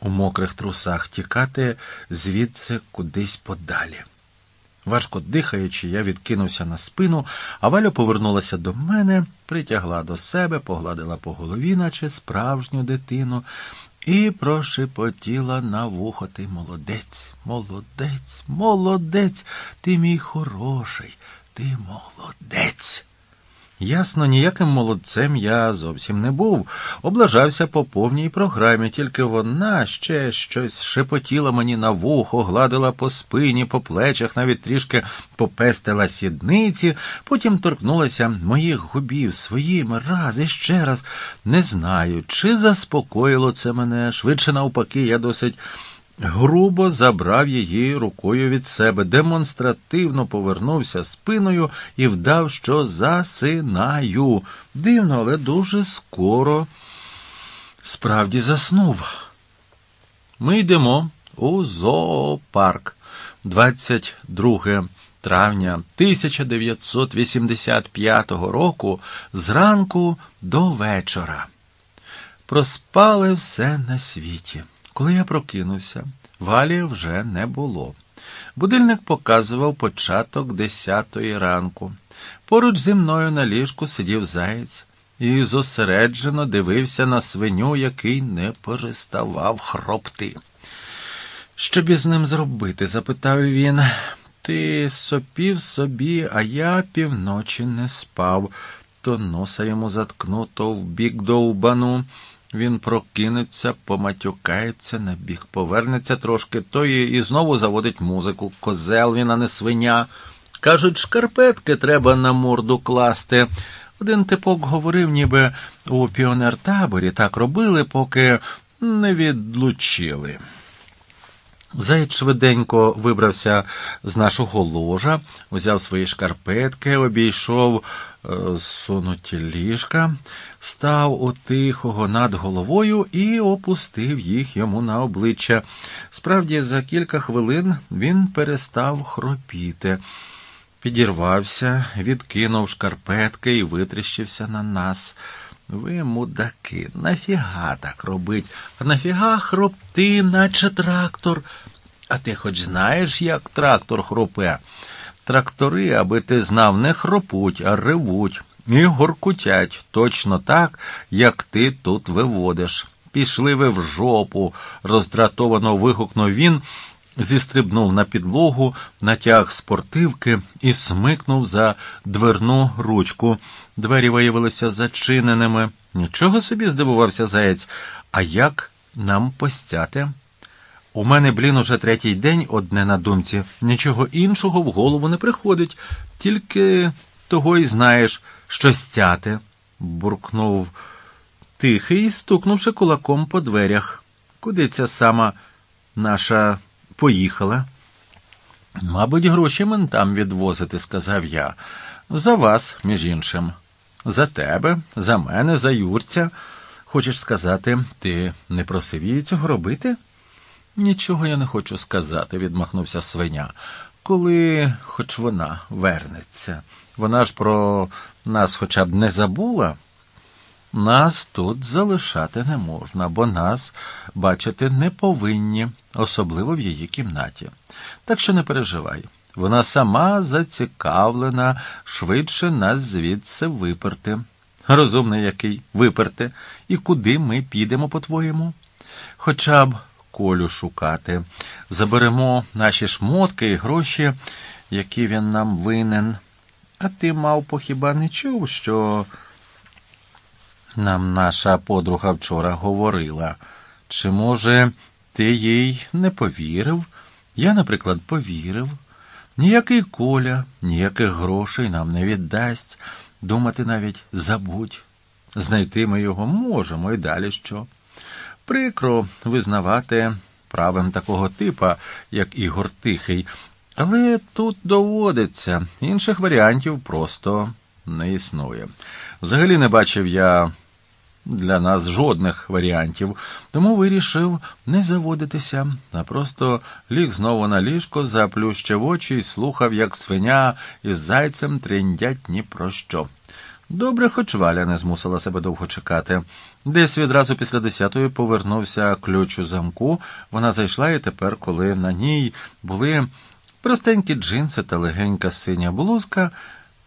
у мокрих трусах, тікати звідси кудись подалі. Важко дихаючи, я відкинувся на спину, а Валя повернулася до мене, притягла до себе, погладила по голові, наче справжню дитину, і прошепотіла на вухо ти молодець, молодець, молодець, ти мій хороший, ти молодець. Ясно, ніяким молодцем я зовсім не був. Облажався по повній програмі, тільки вона ще щось шепотіла мені на вухо, гладила по спині, по плечах, навіть трішки попестила сідниці, потім торкнулася моїх губів своїми раз і ще раз. Не знаю, чи заспокоїло це мене. Швидше навпаки, я досить грубо забрав її рукою від себе, демонстративно повернувся спиною і вдав, що засинаю. Дивно, але дуже скоро справді заснув. Ми йдемо у зоопарк 22 травня 1985 року зранку до вечора. Проспали все на світі. Коли я прокинувся, валі вже не було. Будильник показував початок десятої ранку. Поруч зі мною на ліжку сидів заєць і зосереджено дивився на свиню, який не переставав хропти. Що б із ним зробити? запитав він. Ти сопів собі, а я півночі не спав, то носа йому заткнуто в бік довбану. Він прокинеться, поматюкається на бік, повернеться трошки, то і, знову заводить музику. Козел він, а не свиня. Кажуть, шкарпетки треба на морду класти. Один типок говорив, ніби у піонер-таборі так робили, поки не відлучили. Заєць швиденько вибрався з нашого ложа, взяв свої шкарпетки, обійшов е, сунуті ліжка, став у тихого над головою і опустив їх йому на обличчя. Справді, за кілька хвилин він перестав хропіти, підірвався, відкинув шкарпетки і витріщився на нас. Ви, мудаки, нафіга так робить? А нафіга хропти, наче трактор? А ти хоч знаєш, як трактор хропе? Трактори, аби ти знав, не хропуть, а ревуть і горкутять точно так, як ти тут виводиш. Пішли ви в жопу, роздратовано вигукнув він, зістрибнув на підлогу, натяг спортивки і смикнув за дверну ручку. Двері виявилися зачиненими. Нічого собі здивувався заєць. А як нам постяти? У мене, блін, уже третій день одне на думці. Нічого іншого в голову не приходить, тільки того й знаєш, що стяти, буркнув тихий, стукнувши кулаком по дверях. Куди ця сама наша поїхала? Мабуть, гроші ментам відвозити, сказав я. За вас, між іншим. За тебе, за мене, за Юрця. Хочеш сказати, ти не просив її цього робити? Нічого я не хочу сказати, відмахнувся свиня. Коли хоч вона вернеться. Вона ж про нас хоча б не забула. Нас тут залишати не можна, бо нас бачити не повинні, особливо в її кімнаті. Так що не переживай. Вона сама зацікавлена швидше нас звідси виперти. Розумний який виперти, і куди ми підемо, по-твоєму? Хоча б колю шукати. Заберемо наші шмотки і гроші, які він нам винен. А ти, мавпо, хіба не чув, що нам наша подруга вчора говорила? Чи, може, ти їй не повірив? Я, наприклад, повірив. Ніякий коля, ніяких грошей нам не віддасть. Думати навіть забудь. Знайти ми його можемо і далі що. Прикро визнавати правим такого типа, як Ігор Тихий, але тут доводиться, інших варіантів просто не існує. Взагалі не бачив я для нас жодних варіантів, тому вирішив не заводитися, а просто ліг знову на ліжко, заплющив очі і слухав, як свиня із зайцем трендять ні про що. Добре, хоч Валя не змусила себе довго чекати. Десь відразу після десятої повернувся ключ у замку. Вона зайшла, і тепер, коли на ній були простенькі джинси та легенька синя блузка,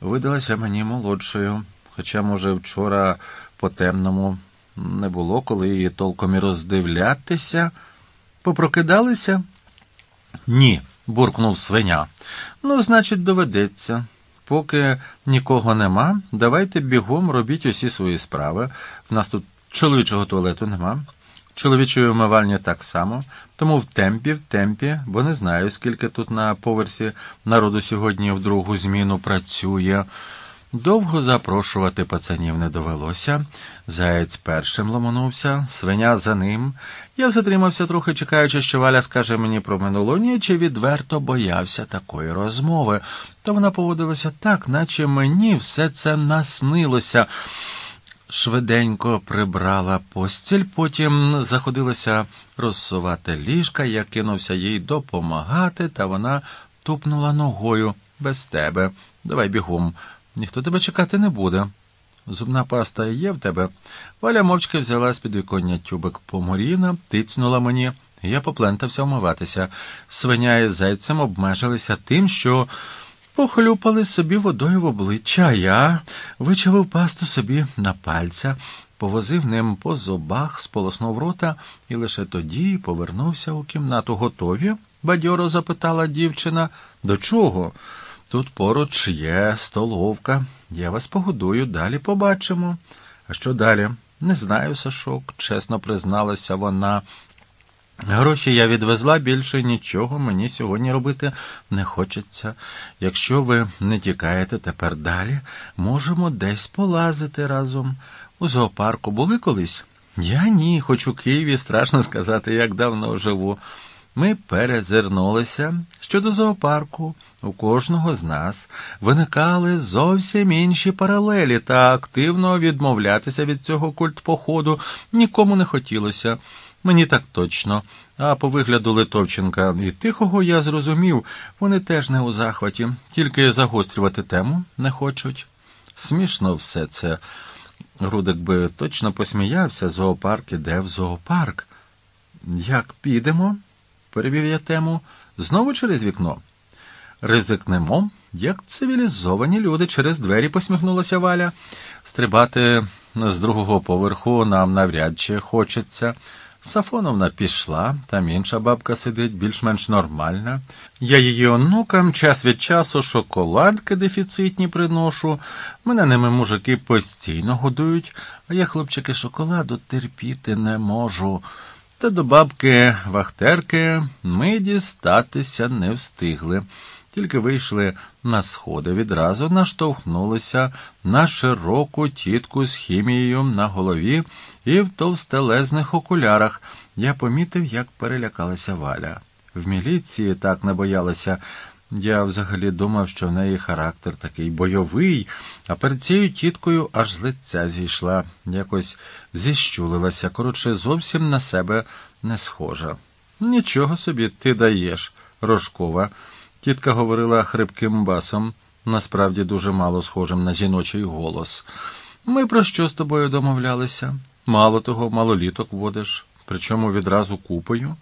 видалася мені молодшою. Хоча, може, вчора по темному не було, коли її толком і роздивлятися. Попрокидалися? Ні, буркнув свиня. Ну, значить, доведеться. Поки нікого нема, давайте бігом робіть усі свої справи. В нас тут чоловічого туалету нема. Чоловічої умивальні так само, тому в темпі, в темпі, бо не знаю, скільки тут на поверсі народу сьогодні в другу зміну працює. Довго запрошувати пацанів не довелося. Заєць першим ломанувся, свиня за ним. Я затримався трохи, чекаючи, що Валя скаже мені про минулу ніч і відверто боявся такої розмови. Та вона поводилася так, наче мені все це наснилося. Швиденько прибрала постіль, потім заходилася розсувати ліжка, я кинувся їй допомагати, та вона тупнула ногою без тебе. Давай бігом. Ніхто тебе чекати не буде. Зубна паста є в тебе. Валя мовчки взяла з під віконня тюбик поморіна, тицнула мені, я поплентався вмиватися. Свиня із зайцем обмежилися тим, що похлюпали собі водою в обличчя, а я вичавив пасту собі на пальця, повозив ним по зубах, сполоснув рота і лише тоді повернувся у кімнату. Готові? бадьоро запитала дівчина. До чого? Тут поруч є столовка. Я вас погодую, далі побачимо. А що далі? Не знаю, Сашок, чесно призналася вона. Гроші я відвезла, більше нічого мені сьогодні робити не хочеться. Якщо ви не тікаєте тепер далі, можемо десь полазити разом. У зоопарку були колись? Я ні, хоч у Києві страшно сказати, як давно живу. Ми перезирнулися щодо зоопарку. У кожного з нас виникали зовсім інші паралелі, та активно відмовлятися від цього культпоходу нікому не хотілося. Мені так точно. А по вигляду Литовченка і тихого я зрозумів, вони теж не у захваті, тільки загострювати тему не хочуть. Смішно все це. Рудик би точно посміявся, зоопарк іде в зоопарк. Як підемо? Перевів я тему, знову через вікно. Ризикнемо, як цивілізовані люди через двері посміхнулася Валя. Стрибати з другого поверху нам навряд чи хочеться. Сафоновна пішла, там інша бабка сидить, більш-менш нормальна. Я її онукам час від часу шоколадки дефіцитні приношу. Мене ними мужики постійно годують, а я, хлопчики, шоколаду терпіти не можу. Та до бабки Вахтерки ми дістатися не встигли. Тільки вийшли на сходи, відразу наштовхнулися на широку тітку з хімією на голові і в товстелезних окулярах. Я помітив, як перелякалася Валя. В міліції так не боялася. Я взагалі думав, що в неї характер такий бойовий, а перед цією тіткою аж з лиця зійшла, якось зіщулилася, коротше, зовсім на себе не схожа. Нічого собі ти даєш, рожкова. Тітка говорила хрипким басом, насправді дуже мало схожим на жіночий голос. Ми про що з тобою домовлялися? Мало того, малоліток водиш, причому відразу купою.